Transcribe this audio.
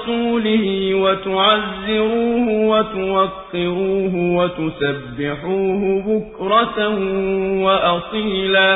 ورسوله وتعزروه وتوقروه وتسبحوه بكرة وأصيلا.